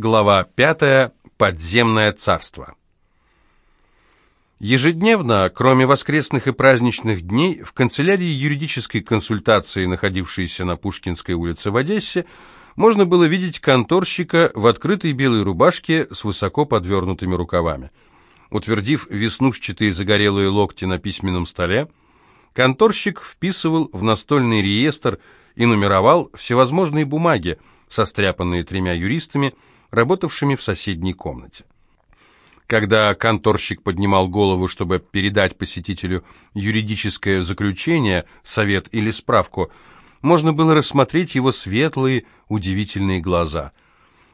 Глава 5. Подземное царство. Ежедневно, кроме воскресных и праздничных дней, в канцелярии юридической консультации, находившейся на Пушкинской улице в Одессе, можно было видеть конторщика в открытой белой рубашке с высоко подвернутыми рукавами. Утвердив веснушчатые загорелые локти на письменном столе, конторщик вписывал в настольный реестр и нумеровал всевозможные бумаги, состряпанные тремя юристами, работавшими в соседней комнате. Когда конторщик поднимал голову, чтобы передать посетителю юридическое заключение, совет или справку, можно было рассмотреть его светлые, удивительные глаза.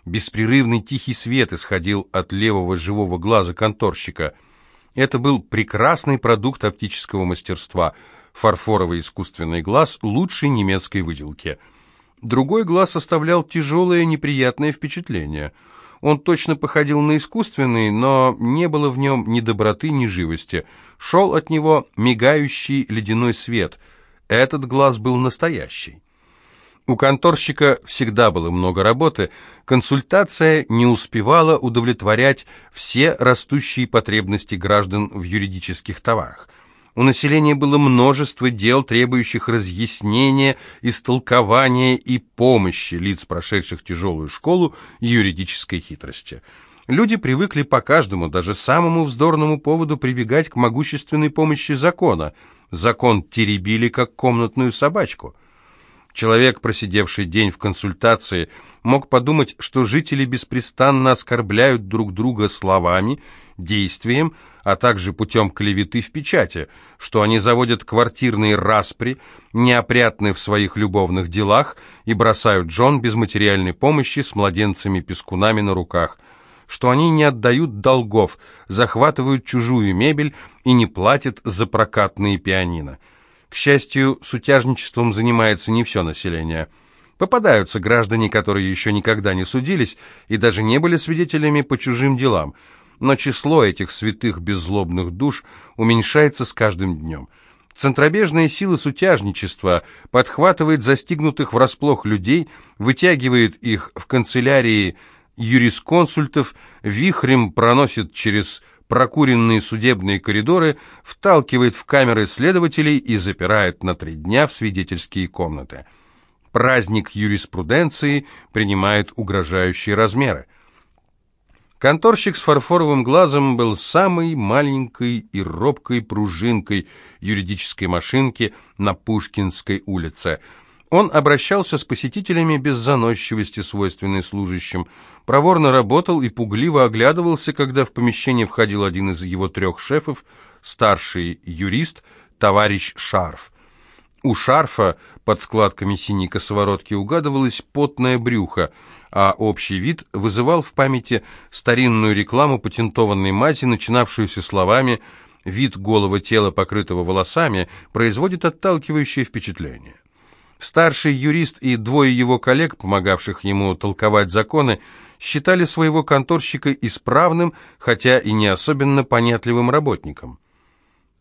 Беспрерывный тихий свет исходил от левого живого глаза конторщика. Это был прекрасный продукт оптического мастерства, фарфоровый искусственный глаз лучшей немецкой выделки – Другой глаз оставлял тяжелое неприятное впечатление. Он точно походил на искусственный, но не было в нем ни доброты, ни живости. Шел от него мигающий ледяной свет. Этот глаз был настоящий. У конторщика всегда было много работы, консультация не успевала удовлетворять все растущие потребности граждан в юридических товарах. У населения было множество дел, требующих разъяснения, истолкования и помощи лиц, прошедших тяжелую школу юридической хитрости. Люди привыкли по каждому, даже самому вздорному поводу прибегать к могущественной помощи закона. Закон теребили, как комнатную собачку. Человек, просидевший день в консультации, мог подумать, что жители беспрестанно оскорбляют друг друга словами, действием, а также путем клеветы в печати, что они заводят квартирные распри, неопрятны в своих любовных делах и бросают Джон без материальной помощи с младенцами-пескунами на руках, что они не отдают долгов, захватывают чужую мебель и не платят за прокатные пианино. К счастью, сутяжничеством занимается не все население. Попадаются граждане, которые еще никогда не судились и даже не были свидетелями по чужим делам – но число этих святых беззлобных душ уменьшается с каждым днем. Центробежная сила сутяжничества подхватывает застигнутых врасплох людей, вытягивает их в канцелярии юрисконсультов, вихрем проносит через прокуренные судебные коридоры, вталкивает в камеры следователей и запирает на три дня в свидетельские комнаты. Праздник юриспруденции принимает угрожающие размеры. Конторщик с фарфоровым глазом был самой маленькой и робкой пружинкой юридической машинки на Пушкинской улице. Он обращался с посетителями без заносчивости, свойственной служащим, проворно работал и пугливо оглядывался, когда в помещение входил один из его трех шефов, старший юрист, товарищ Шарф. У Шарфа под складками синей косоворотки угадывалось потное брюхо – а общий вид вызывал в памяти старинную рекламу патентованной мази, начинавшуюся словами «вид голого тела, покрытого волосами, производит отталкивающее впечатление». Старший юрист и двое его коллег, помогавших ему толковать законы, считали своего конторщика исправным, хотя и не особенно понятливым работником.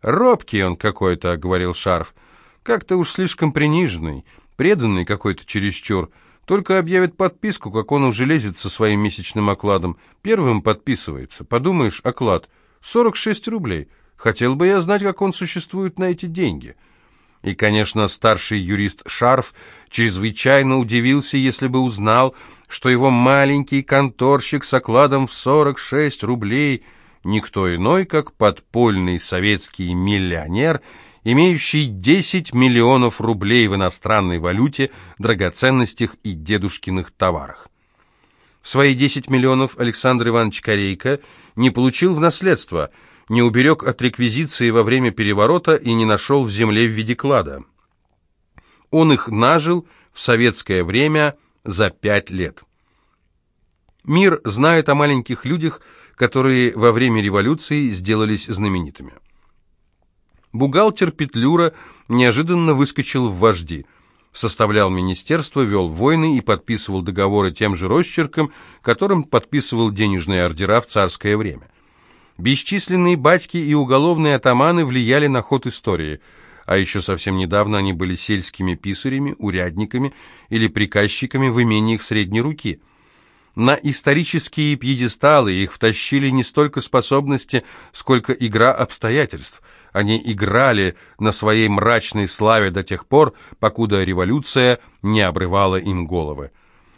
«Робкий он какой-то», — говорил Шарф, — «как-то уж слишком приниженный, преданный какой-то чересчур». Только объявит подписку, как он уже лезет со своим месячным окладом. Первым подписывается. Подумаешь, оклад. 46 рублей. Хотел бы я знать, как он существует на эти деньги. И, конечно, старший юрист Шарф чрезвычайно удивился, если бы узнал, что его маленький конторщик с окладом в 46 рублей никто иной, как подпольный советский миллионер – имеющий 10 миллионов рублей в иностранной валюте, драгоценностях и дедушкиных товарах. Свои 10 миллионов Александр Иванович Корейко не получил в наследство, не уберег от реквизиции во время переворота и не нашел в земле в виде клада. Он их нажил в советское время за пять лет. Мир знает о маленьких людях, которые во время революции сделались знаменитыми. Бухгалтер Петлюра неожиданно выскочил в вожди. Составлял министерство, вел войны и подписывал договоры тем же росчерком, которым подписывал денежные ордера в царское время. Бесчисленные батьки и уголовные атаманы влияли на ход истории, а еще совсем недавно они были сельскими писарями, урядниками или приказчиками в имениях средней руки. На исторические пьедесталы их втащили не столько способности, сколько игра обстоятельств. Они играли на своей мрачной славе до тех пор, покуда революция не обрывала им головы.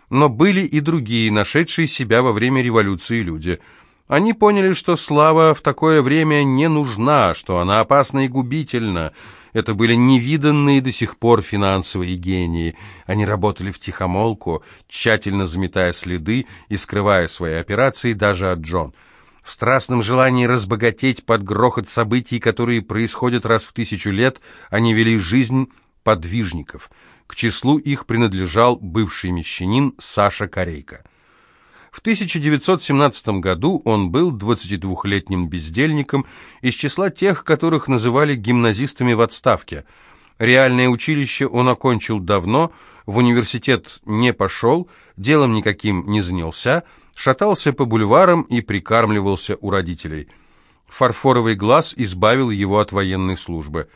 Но были и другие, нашедшие себя во время революции люди. Они поняли, что слава в такое время не нужна, что она опасна и губительна, это были невиданные до сих пор финансовые гении. Они работали в тихомолку, тщательно заметая следы и скрывая свои операции даже от Джон. В страстном желании разбогатеть под грохот событий, которые происходят раз в тысячу лет, они вели жизнь подвижников. К числу их принадлежал бывший мещанин Саша Корейко. В 1917 году он был 22-летним бездельником из числа тех, которых называли гимназистами в отставке. Реальное училище он окончил давно, в университет не пошел, делом никаким не занялся, шатался по бульварам и прикармливался у родителей. Фарфоровый глаз избавил его от военной службы.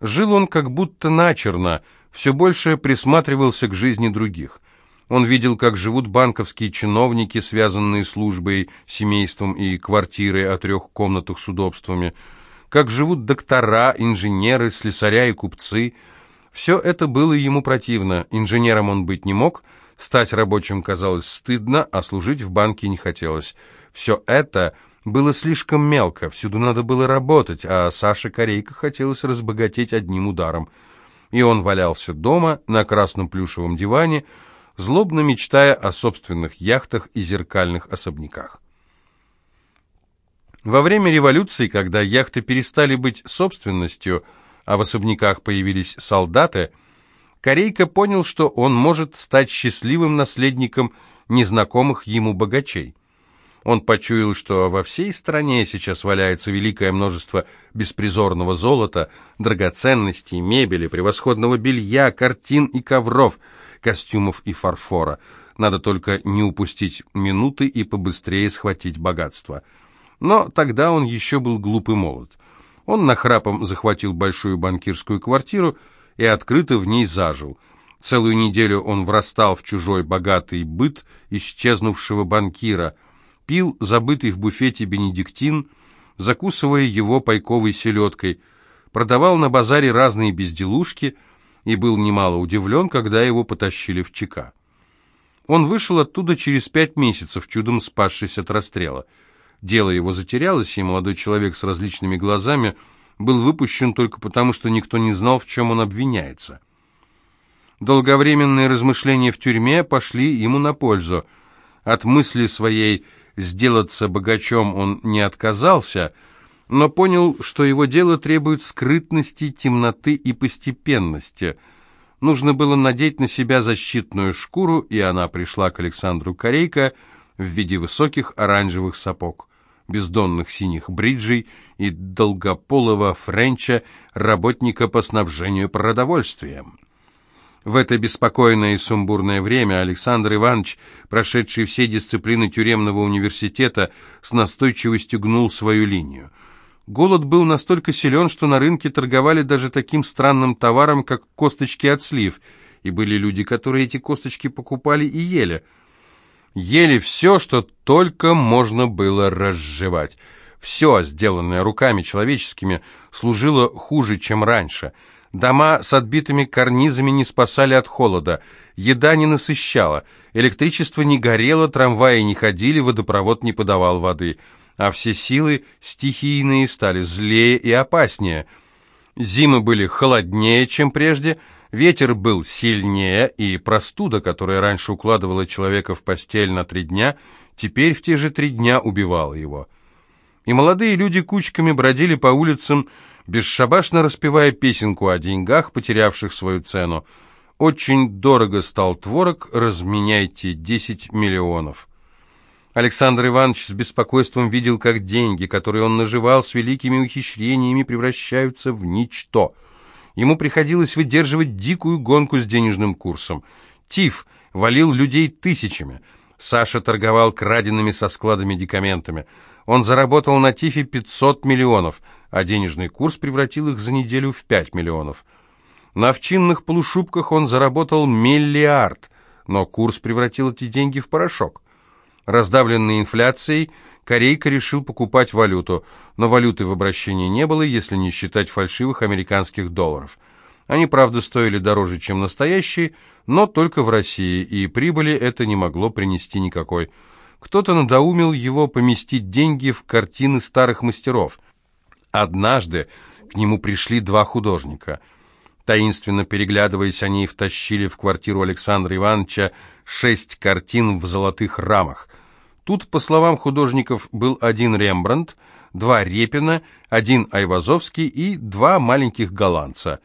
Жил он как будто начерно, все больше присматривался к жизни других. Он видел, как живут банковские чиновники, связанные службой, семейством и квартирой о трех комнатах с удобствами, как живут доктора, инженеры, слесаря и купцы. Все это было ему противно. Инженером он быть не мог, стать рабочим казалось стыдно, а служить в банке не хотелось. Все это было слишком мелко, всюду надо было работать, а Саше Корейко хотелось разбогатеть одним ударом. И он валялся дома на красном плюшевом диване, злобно мечтая о собственных яхтах и зеркальных особняках. Во время революции, когда яхты перестали быть собственностью, а в особняках появились солдаты, Корейка понял, что он может стать счастливым наследником незнакомых ему богачей. Он почуял, что во всей стране сейчас валяется великое множество беспризорного золота, драгоценностей, мебели, превосходного белья, картин и ковров – костюмов и фарфора. Надо только не упустить минуты и побыстрее схватить богатство. Но тогда он еще был глуп и молод. Он нахрапом захватил большую банкирскую квартиру и открыто в ней зажил. Целую неделю он врастал в чужой богатый быт исчезнувшего банкира, пил забытый в буфете бенедиктин, закусывая его пайковой селедкой, продавал на базаре разные безделушки – и был немало удивлен, когда его потащили в ЧК. Он вышел оттуда через пять месяцев, чудом спасшись от расстрела. Дело его затерялось, и молодой человек с различными глазами был выпущен только потому, что никто не знал, в чем он обвиняется. Долговременные размышления в тюрьме пошли ему на пользу. От мысли своей «сделаться богачом» он не отказался – но понял, что его дело требует скрытности, темноты и постепенности. Нужно было надеть на себя защитную шкуру, и она пришла к Александру Корейко в виде высоких оранжевых сапог, бездонных синих бриджей и долгополого френча работника по снабжению продовольствием. В это беспокойное и сумбурное время Александр Иванович, прошедший все дисциплины тюремного университета, с настойчивостью гнул свою линию – Голод был настолько силен, что на рынке торговали даже таким странным товаром, как косточки от слив, и были люди, которые эти косточки покупали и ели. Ели все, что только можно было разжевать. Все, сделанное руками человеческими, служило хуже, чем раньше. Дома с отбитыми карнизами не спасали от холода, еда не насыщала, электричество не горело, трамваи не ходили, водопровод не подавал воды – а все силы стихийные стали злее и опаснее. Зимы были холоднее, чем прежде, ветер был сильнее, и простуда, которая раньше укладывала человека в постель на три дня, теперь в те же три дня убивала его. И молодые люди кучками бродили по улицам, бесшабашно распевая песенку о деньгах, потерявших свою цену. «Очень дорого стал творог, разменяйте десять миллионов». Александр Иванович с беспокойством видел, как деньги, которые он наживал с великими ухищрениями, превращаются в ничто. Ему приходилось выдерживать дикую гонку с денежным курсом. Тиф валил людей тысячами. Саша торговал краденными со склада медикаментами. Он заработал на Тифе 500 миллионов, а денежный курс превратил их за неделю в 5 миллионов. На овчинных полушубках он заработал миллиард, но курс превратил эти деньги в порошок. Раздавленный инфляцией, Корейка решил покупать валюту, но валюты в обращении не было, если не считать фальшивых американских долларов. Они, правда, стоили дороже, чем настоящие, но только в России, и прибыли это не могло принести никакой. Кто-то надоумил его поместить деньги в картины старых мастеров. Однажды к нему пришли два художника. Таинственно переглядываясь, они втащили в квартиру Александра Ивановича шесть картин в золотых рамах. Тут, по словам художников, был один Рембрандт, два Репина, один Айвазовский и два маленьких голландца.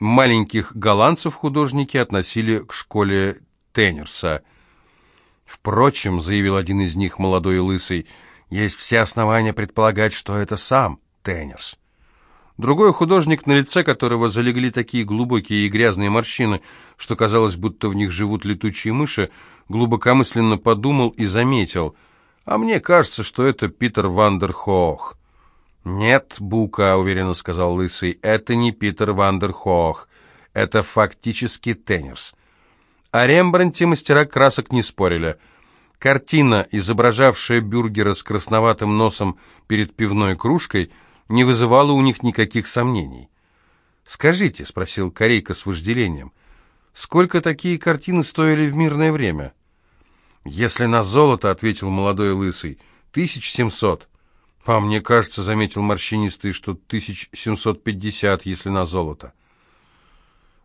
Маленьких голландцев художники относили к школе Теннерса. «Впрочем», — заявил один из них, молодой и лысый, — «есть все основания предполагать, что это сам Теннерс». Другой художник, на лице которого залегли такие глубокие и грязные морщины, что казалось, будто в них живут летучие мыши, глубокомысленно подумал и заметил. «А мне кажется, что это Питер Вандерхох». «Нет, Бука», — уверенно сказал Лысый, — «это не Питер Вандерхох. Это фактически Теннерс». О Рембранте мастера красок не спорили. Картина, изображавшая бюргера с красноватым носом перед пивной кружкой — не вызывало у них никаких сомнений. «Скажите», — спросил Корейка с вожделением, — «сколько такие картины стоили в мирное время?» «Если на золото», — ответил молодой лысый, — «тысяч семьсот». «А мне кажется», — заметил морщинистый, — «что тысяч семьсот пятьдесят, если на золото».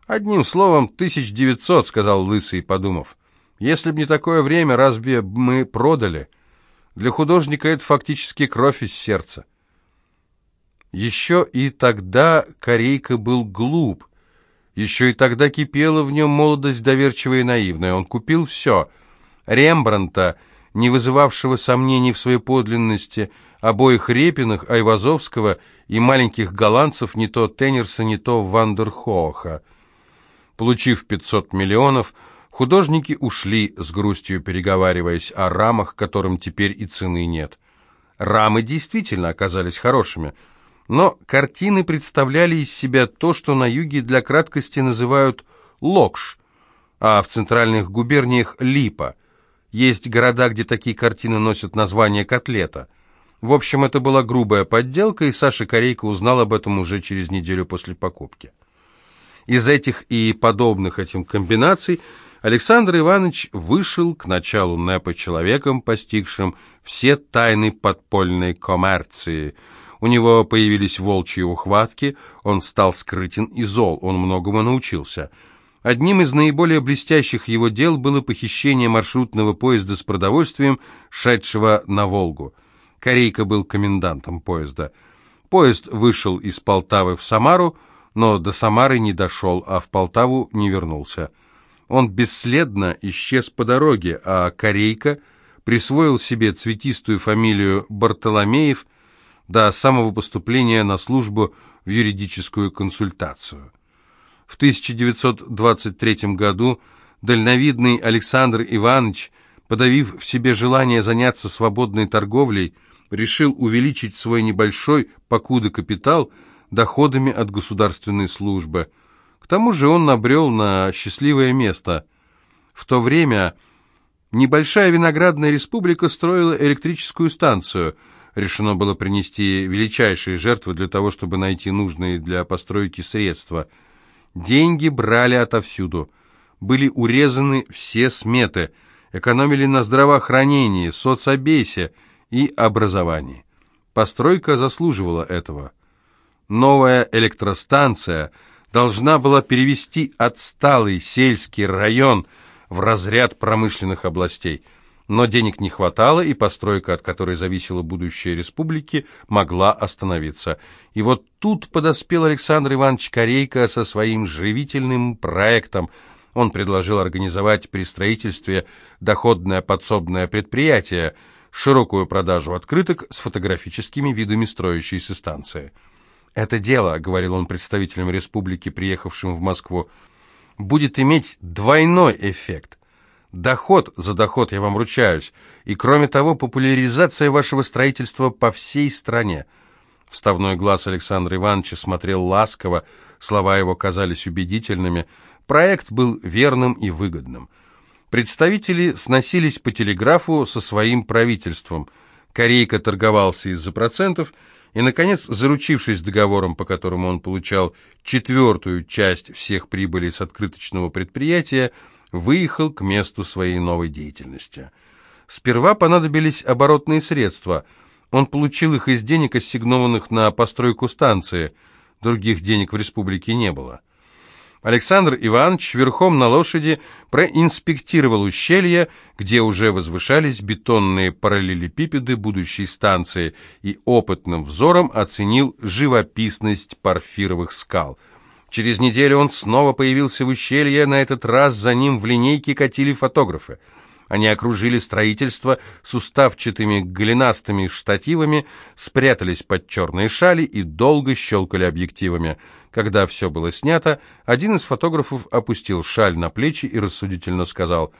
«Одним словом, тысяч девятьсот», — сказал лысый, подумав. «Если б не такое время, разве мы продали? Для художника это фактически кровь из сердца». Еще и тогда Корейка был глуп. Еще и тогда кипела в нем молодость доверчивая и наивная. Он купил все. Рембранта, не вызывавшего сомнений в своей подлинности, обоих Репиных, Айвазовского и маленьких голландцев, не то Теннерса, не то Вандерхоха. Получив 500 миллионов, художники ушли, с грустью переговариваясь о рамах, которым теперь и цены нет. Рамы действительно оказались хорошими – но картины представляли из себя то, что на юге для краткости называют локш, а в центральных губерниях липа. Есть города, где такие картины носят название котлета. В общем, это была грубая подделка, и Саша Корейко узнал об этом уже через неделю после покупки. Из этих и подобных этим комбинаций Александр Иванович вышел к началу НЭПа человеком, постигшим все тайны подпольной коммерции – у него появились волчьи ухватки, он стал скрытен и зол, он многому научился. Одним из наиболее блестящих его дел было похищение маршрутного поезда с продовольствием, шедшего на Волгу. Корейка был комендантом поезда. Поезд вышел из Полтавы в Самару, но до Самары не дошел, а в Полтаву не вернулся. Он бесследно исчез по дороге, а Корейка присвоил себе цветистую фамилию Бартоломеев до самого поступления на службу в юридическую консультацию. В 1923 году дальновидный Александр Иванович, подавив в себе желание заняться свободной торговлей, решил увеличить свой небольшой, покуда капитал, доходами от государственной службы. К тому же он набрел на счастливое место. В то время небольшая виноградная республика строила электрическую станцию – решено было принести величайшие жертвы для того, чтобы найти нужные для постройки средства. Деньги брали отовсюду. Были урезаны все сметы, экономили на здравоохранении, соцобесе и образовании. Постройка заслуживала этого. Новая электростанция должна была перевести отсталый сельский район в разряд промышленных областей – но денег не хватало, и постройка, от которой зависело будущее республики, могла остановиться. И вот тут подоспел Александр Иванович Корейко со своим живительным проектом. Он предложил организовать при строительстве доходное подсобное предприятие, широкую продажу открыток с фотографическими видами строящейся станции. «Это дело», — говорил он представителям республики, приехавшим в Москву, — «будет иметь двойной эффект». Доход за доход, я вам ручаюсь. И кроме того, популяризация вашего строительства по всей стране. Вставной глаз Александра Ивановича смотрел ласково, слова его казались убедительными. Проект был верным и выгодным. Представители сносились по телеграфу со своим правительством. Корейка торговался из-за процентов и, наконец, заручившись договором, по которому он получал четвертую часть всех прибылей с открыточного предприятия, выехал к месту своей новой деятельности. Сперва понадобились оборотные средства. Он получил их из денег, ассигнованных на постройку станции. Других денег в республике не было. Александр Иванович верхом на лошади проинспектировал ущелье, где уже возвышались бетонные параллелепипеды будущей станции, и опытным взором оценил живописность порфировых скал. Через неделю он снова появился в ущелье, на этот раз за ним в линейке катили фотографы. Они окружили строительство с уставчатыми голенастыми штативами, спрятались под черные шали и долго щелкали объективами – когда все было снято, один из фотографов опустил шаль на плечи и рассудительно сказал,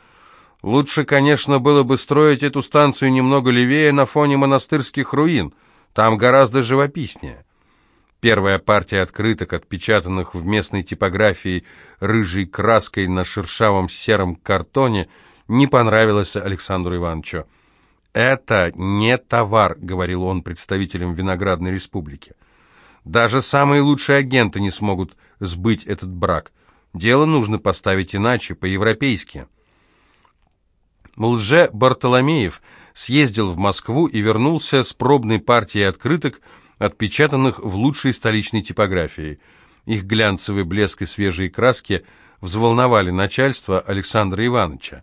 «Лучше, конечно, было бы строить эту станцию немного левее на фоне монастырских руин. Там гораздо живописнее». Первая партия открыток, отпечатанных в местной типографии рыжей краской на шершавом сером картоне, не понравилась Александру Ивановичу. «Это не товар», — говорил он представителям Виноградной республики. Даже самые лучшие агенты не смогут сбыть этот брак. Дело нужно поставить иначе, по-европейски. Лже Бартоломеев съездил в Москву и вернулся с пробной партией открыток, отпечатанных в лучшей столичной типографии. Их глянцевый блеск и свежие краски взволновали начальство Александра Ивановича.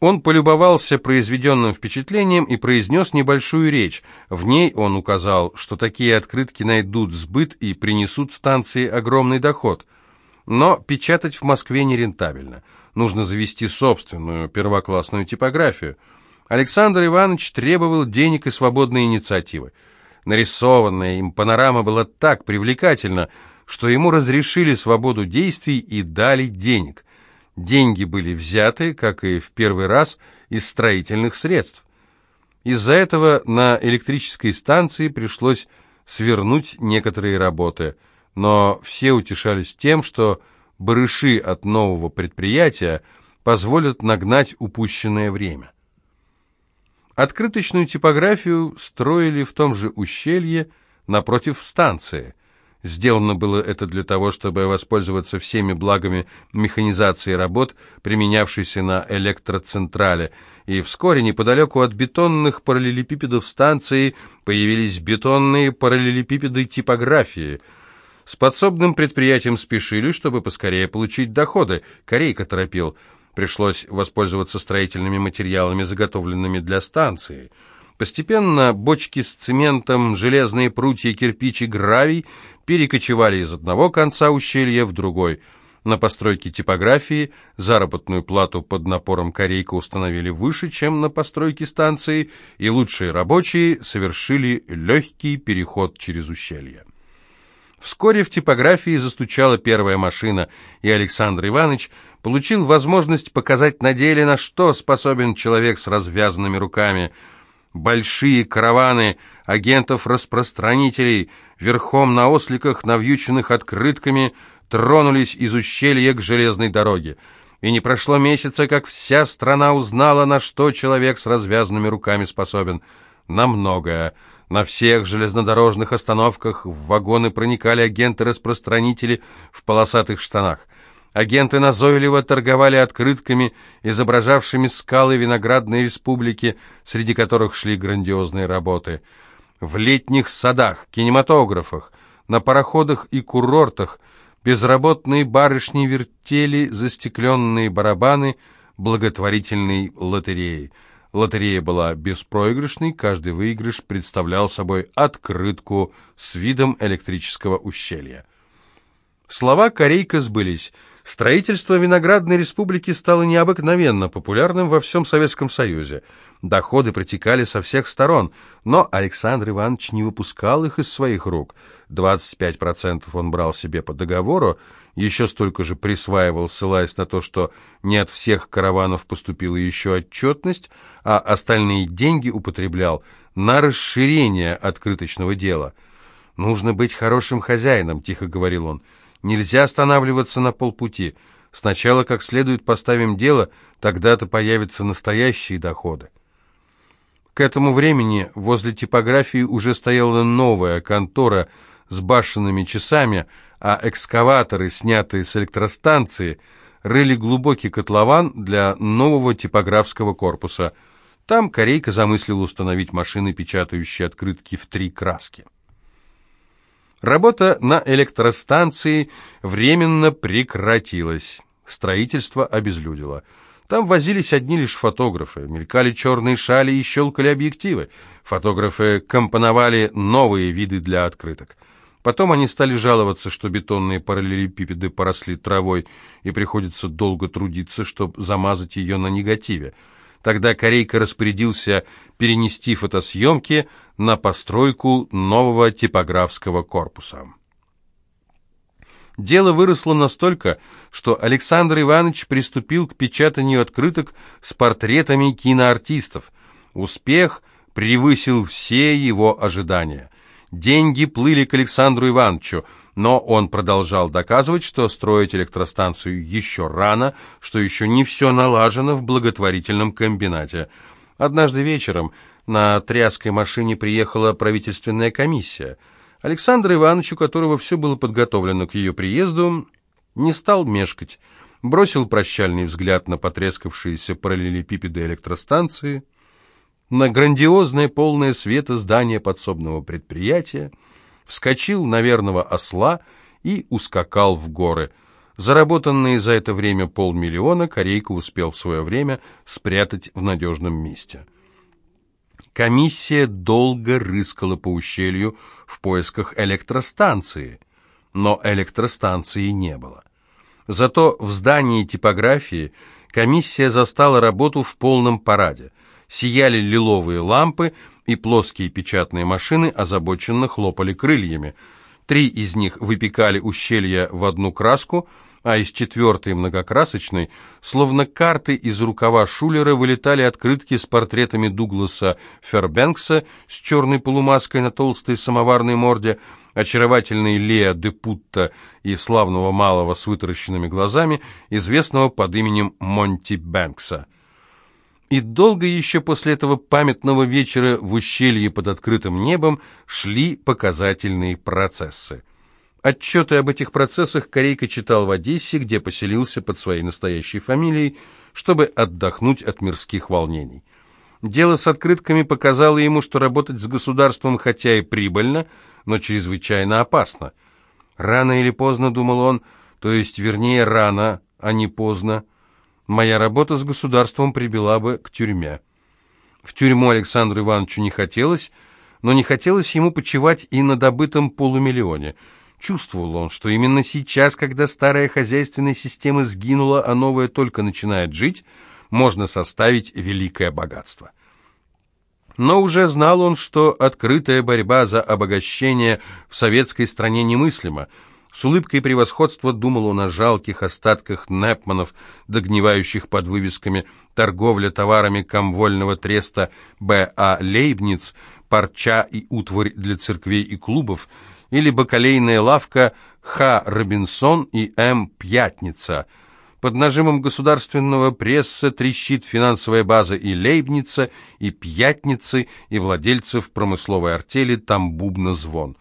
Он полюбовался произведенным впечатлением и произнес небольшую речь. В ней он указал, что такие открытки найдут сбыт и принесут станции огромный доход. Но печатать в Москве нерентабельно. Нужно завести собственную первоклассную типографию. Александр Иванович требовал денег и свободной инициативы. Нарисованная им панорама была так привлекательна, что ему разрешили свободу действий и дали денег. Деньги были взяты, как и в первый раз, из строительных средств. Из-за этого на электрической станции пришлось свернуть некоторые работы, но все утешались тем, что барыши от нового предприятия позволят нагнать упущенное время. Открыточную типографию строили в том же ущелье напротив станции. Сделано было это для того, чтобы воспользоваться всеми благами механизации работ, применявшейся на электроцентрале, и вскоре неподалеку от бетонных параллелепипедов станции появились бетонные параллелепипеды типографии. С подсобным предприятием спешили, чтобы поскорее получить доходы. Корейка торопил. Пришлось воспользоваться строительными материалами, заготовленными для станции – Постепенно бочки с цементом, железные прутья, кирпич и гравий перекочевали из одного конца ущелья в другой. На постройке типографии заработную плату под напором корейка установили выше, чем на постройке станции, и лучшие рабочие совершили легкий переход через ущелье. Вскоре в типографии застучала первая машина, и Александр Иванович получил возможность показать на деле, на что способен человек с развязанными руками – большие караваны агентов-распространителей верхом на осликах, навьюченных открытками, тронулись из ущелья к железной дороге. И не прошло месяца, как вся страна узнала, на что человек с развязанными руками способен. На многое. На всех железнодорожных остановках в вагоны проникали агенты-распространители в полосатых штанах. Агенты назойливо торговали открытками, изображавшими скалы виноградной республики, среди которых шли грандиозные работы. В летних садах, кинематографах, на пароходах и курортах безработные барышни вертели застекленные барабаны благотворительной лотереи. Лотерея была беспроигрышной, каждый выигрыш представлял собой открытку с видом электрического ущелья. Слова Корейка сбылись – Строительство Виноградной республики стало необыкновенно популярным во всем Советском Союзе. Доходы протекали со всех сторон, но Александр Иванович не выпускал их из своих рук. 25% он брал себе по договору, еще столько же присваивал, ссылаясь на то, что не от всех караванов поступила еще отчетность, а остальные деньги употреблял на расширение открыточного дела. «Нужно быть хорошим хозяином», — тихо говорил он, — Нельзя останавливаться на полпути. Сначала как следует поставим дело, Тогда-то появятся настоящие доходы. К этому времени возле типографии уже стояла новая контора с башенными часами, а экскаваторы, снятые с электростанции, рыли глубокий котлован для нового типографского корпуса. Там Корейка замыслил установить машины, печатающие открытки в три краски. Работа на электростанции временно прекратилась. Строительство обезлюдило. Там возились одни лишь фотографы, мелькали черные шали и щелкали объективы. Фотографы компоновали новые виды для открыток. Потом они стали жаловаться, что бетонные параллелепипеды поросли травой, и приходится долго трудиться, чтобы замазать ее на негативе. Тогда Корейка распорядился перенести фотосъемки на постройку нового типографского корпуса. Дело выросло настолько, что Александр Иванович приступил к печатанию открыток с портретами киноартистов. Успех превысил все его ожидания. Деньги плыли к Александру Ивановичу, но он продолжал доказывать, что строить электростанцию еще рано, что еще не все налажено в благотворительном комбинате. Однажды вечером на тряской машине приехала правительственная комиссия – Александр Иванович, у которого все было подготовлено к ее приезду, не стал мешкать, бросил прощальный взгляд на потрескавшиеся параллелепипеды электростанции, на грандиозное полное света здание подсобного предприятия, вскочил на верного осла и ускакал в горы. Заработанные за это время полмиллиона Корейка успел в свое время спрятать в надежном месте. Комиссия долго рыскала по ущелью в поисках электростанции, но электростанции не было. Зато в здании типографии комиссия застала работу в полном параде. Сияли лиловые лампы, и плоские печатные машины озабоченно хлопали крыльями. Три из них выпекали ущелья в одну краску – а из четвертой многокрасочной, словно карты из рукава Шулера, вылетали открытки с портретами Дугласа Фербенкса с черной полумаской на толстой самоварной морде, очаровательной Леа де Путта и славного малого с вытаращенными глазами, известного под именем Монти Бэнкса. И долго еще после этого памятного вечера в ущелье под открытым небом шли показательные процессы. Отчеты об этих процессах Корейка читал в Одессе, где поселился под своей настоящей фамилией, чтобы отдохнуть от мирских волнений. Дело с открытками показало ему, что работать с государством хотя и прибыльно, но чрезвычайно опасно. Рано или поздно, думал он, то есть, вернее, рано, а не поздно, моя работа с государством прибила бы к тюрьме. В тюрьму Александру Ивановичу не хотелось, но не хотелось ему почивать и на добытом полумиллионе – Чувствовал он, что именно сейчас, когда старая хозяйственная система сгинула, а новая только начинает жить, можно составить великое богатство. Но уже знал он, что открытая борьба за обогащение в советской стране немыслима. С улыбкой превосходства думал он о жалких остатках Непманов, догнивающих под вывесками «Торговля товарами комвольного треста Б.А. Лейбниц», «Парча и утварь для церквей и клубов», или бакалейная лавка Х. Робинсон и М. Пятница. Под нажимом государственного пресса трещит финансовая база и Лейбница, и Пятницы, и владельцев промысловой артели там бубна звон.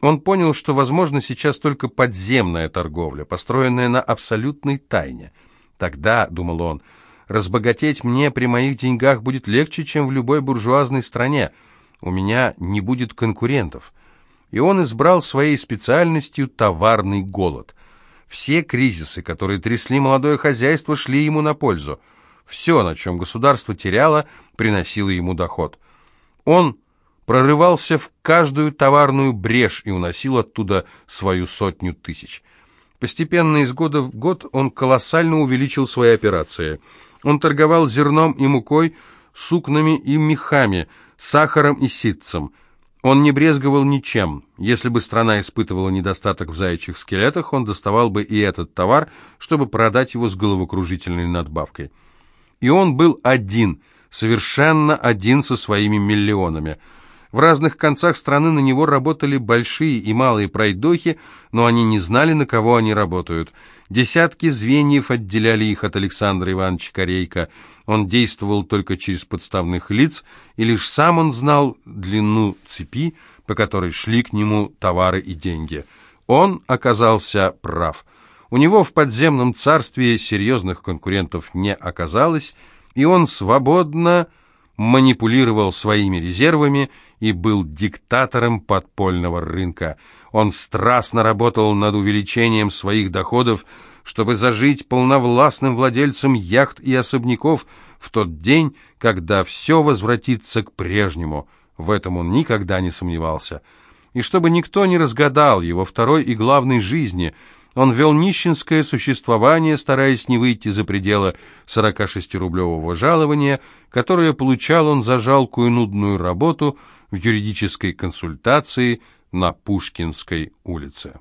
Он понял, что возможно сейчас только подземная торговля, построенная на абсолютной тайне. Тогда, думал он, разбогатеть мне при моих деньгах будет легче, чем в любой буржуазной стране. У меня не будет конкурентов и он избрал своей специальностью товарный голод. Все кризисы, которые трясли молодое хозяйство, шли ему на пользу. Все, на чем государство теряло, приносило ему доход. Он прорывался в каждую товарную брешь и уносил оттуда свою сотню тысяч. Постепенно из года в год он колоссально увеличил свои операции. Он торговал зерном и мукой, сукнами и мехами, сахаром и ситцем – он не брезговал ничем. Если бы страна испытывала недостаток в заячьих скелетах, он доставал бы и этот товар, чтобы продать его с головокружительной надбавкой. И он был один, совершенно один со своими миллионами. В разных концах страны на него работали большие и малые пройдохи, но они не знали, на кого они работают. Десятки звеньев отделяли их от Александра Ивановича Корейка. Он действовал только через подставных лиц, и лишь сам он знал длину цепи, по которой шли к нему товары и деньги. Он оказался прав. У него в подземном царстве серьезных конкурентов не оказалось, и он свободно манипулировал своими резервами и был диктатором подпольного рынка. Он страстно работал над увеличением своих доходов, чтобы зажить полновластным владельцем яхт и особняков в тот день, когда все возвратится к прежнему. В этом он никогда не сомневался. И чтобы никто не разгадал его второй и главной жизни – он вел нищенское существование, стараясь не выйти за пределы 46-рублевого жалования, которое получал он за жалкую нудную работу в юридической консультации на Пушкинской улице.